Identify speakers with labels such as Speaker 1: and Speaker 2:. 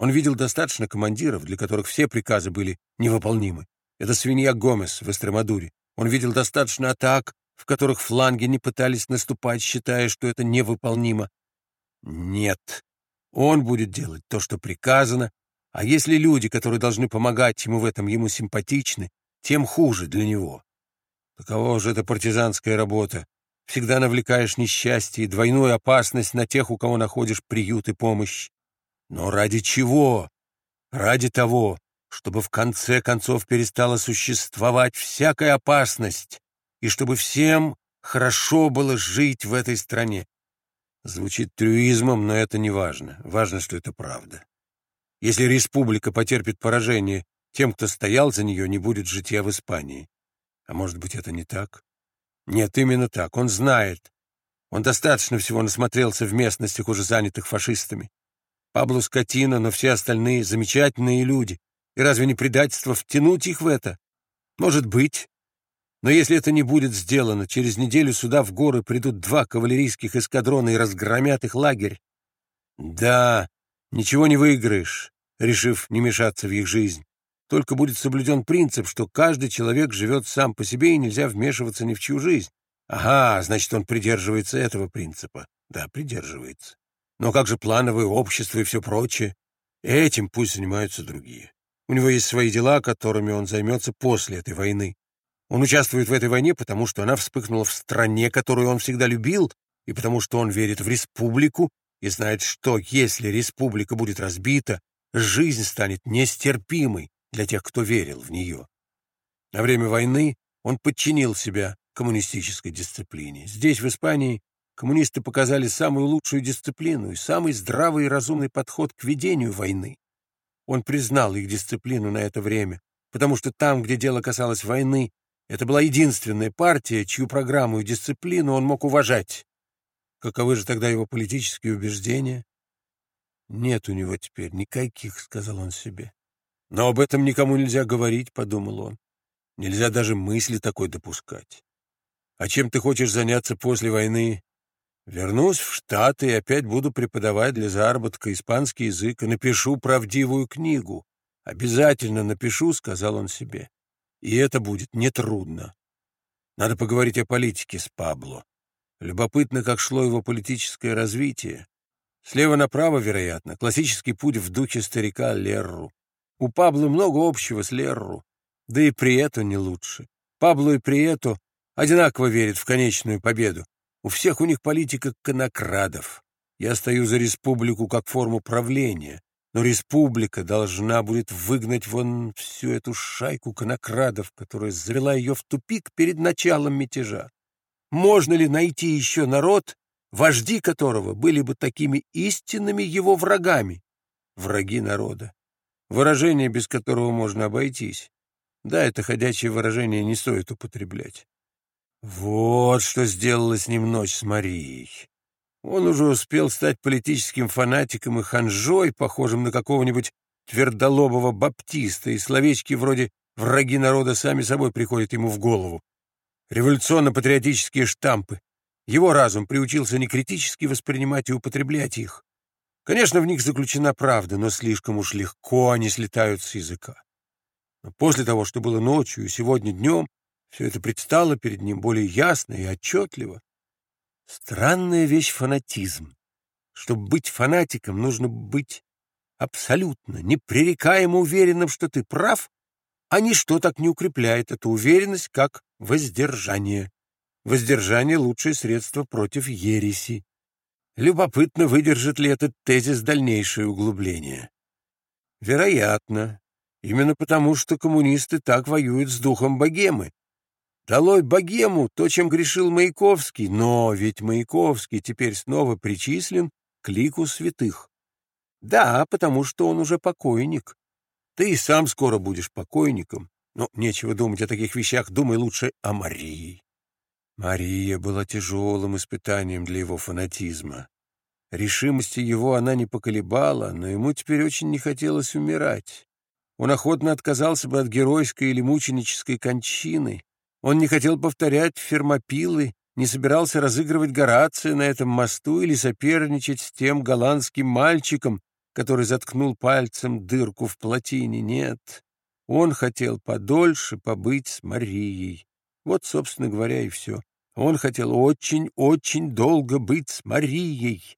Speaker 1: Он видел достаточно командиров, для которых все приказы были невыполнимы. Это свинья Гомес в Эстремадуре. Он видел достаточно атак, в которых фланги не пытались наступать, считая, что это невыполнимо. Нет, он будет делать то, что приказано, а если люди, которые должны помогать ему в этом, ему симпатичны, тем хуже для него. Такова уже эта партизанская работа. Всегда навлекаешь несчастье и двойную опасность на тех, у кого находишь приют и помощь. Но ради чего? Ради того, чтобы в конце концов перестала существовать всякая опасность, и чтобы всем хорошо было жить в этой стране. Звучит трюизмом, но это не важно. Важно, что это правда. Если республика потерпит поражение, тем, кто стоял за нее, не будет житья в Испании. А может быть, это не так? Нет, именно так. Он знает. Он достаточно всего насмотрелся в местностях, уже занятых фашистами. Пабло Скотина, но все остальные замечательные люди. И разве не предательство втянуть их в это? Может быть. Но если это не будет сделано, через неделю сюда в горы придут два кавалерийских эскадрона и разгромят их лагерь. Да, ничего не выиграешь, решив не мешаться в их жизнь. Только будет соблюден принцип, что каждый человек живет сам по себе и нельзя вмешиваться ни в чью жизнь. Ага, значит, он придерживается этого принципа. Да, придерживается. Но как же плановое общество и все прочее? Этим пусть занимаются другие. У него есть свои дела, которыми он займется после этой войны. Он участвует в этой войне, потому что она вспыхнула в стране, которую он всегда любил, и потому что он верит в республику и знает, что если республика будет разбита, жизнь станет нестерпимой для тех, кто верил в нее. На время войны он подчинил себя коммунистической дисциплине. Здесь, в Испании, коммунисты показали самую лучшую дисциплину и самый здравый и разумный подход к ведению войны. Он признал их дисциплину на это время, потому что там, где дело касалось войны, это была единственная партия, чью программу и дисциплину он мог уважать. Каковы же тогда его политические убеждения? Нет у него теперь никаких, — сказал он себе. Но об этом никому нельзя говорить, — подумал он. Нельзя даже мысли такой допускать. А чем ты хочешь заняться после войны? Вернусь в Штаты и опять буду преподавать для заработка испанский язык и напишу правдивую книгу. Обязательно напишу, — сказал он себе. И это будет нетрудно. Надо поговорить о политике с Пабло. Любопытно, как шло его политическое развитие. Слева направо, вероятно, классический путь в духе старика Лерру. У Пабло много общего с Лерру, да и Прието не лучше. Пабло и Прието одинаково верят в конечную победу. У всех у них политика конокрадов. Я стою за республику как форму правления, но республика должна будет выгнать вон всю эту шайку конокрадов, которая завела ее в тупик перед началом мятежа. Можно ли найти еще народ, вожди которого были бы такими истинными его врагами? Враги народа. Выражение, без которого можно обойтись. Да, это ходячее выражение не стоит употреблять. Вот что сделала с ним ночь с Марией. Он уже успел стать политическим фанатиком и ханжой, похожим на какого-нибудь твердолобого баптиста, и словечки вроде «враги народа» сами собой приходят ему в голову. Революционно-патриотические штампы. Его разум приучился не критически воспринимать и употреблять их. Конечно, в них заключена правда, но слишком уж легко они слетают с языка. Но после того, что было ночью и сегодня днем, все это предстало перед ним более ясно и отчетливо. Странная вещь фанатизм. Чтобы быть фанатиком, нужно быть абсолютно, непререкаемо уверенным, что ты прав, а ничто так не укрепляет эту уверенность, как воздержание. Воздержание — лучшее средство против ереси. Любопытно, выдержит ли этот тезис дальнейшее углубление. Вероятно. Именно потому, что коммунисты так воюют с духом богемы, Долой богему, то, чем грешил Маяковский, но ведь Маяковский теперь снова причислен к лику святых. Да, потому что он уже покойник. Ты и сам скоро будешь покойником. Но нечего думать о таких вещах, думай лучше о Марии. Мария была тяжелым испытанием для его фанатизма. Решимости его она не поколебала, но ему теперь очень не хотелось умирать. Он охотно отказался бы от геройской или мученической кончины, он не хотел повторять фермопилы, не собирался разыгрывать Горация на этом мосту или соперничать с тем голландским мальчиком, который заткнул пальцем дырку в плотине. Нет, он хотел подольше побыть с Марией. Вот, собственно говоря, и все. Он хотел очень-очень долго быть с Марией.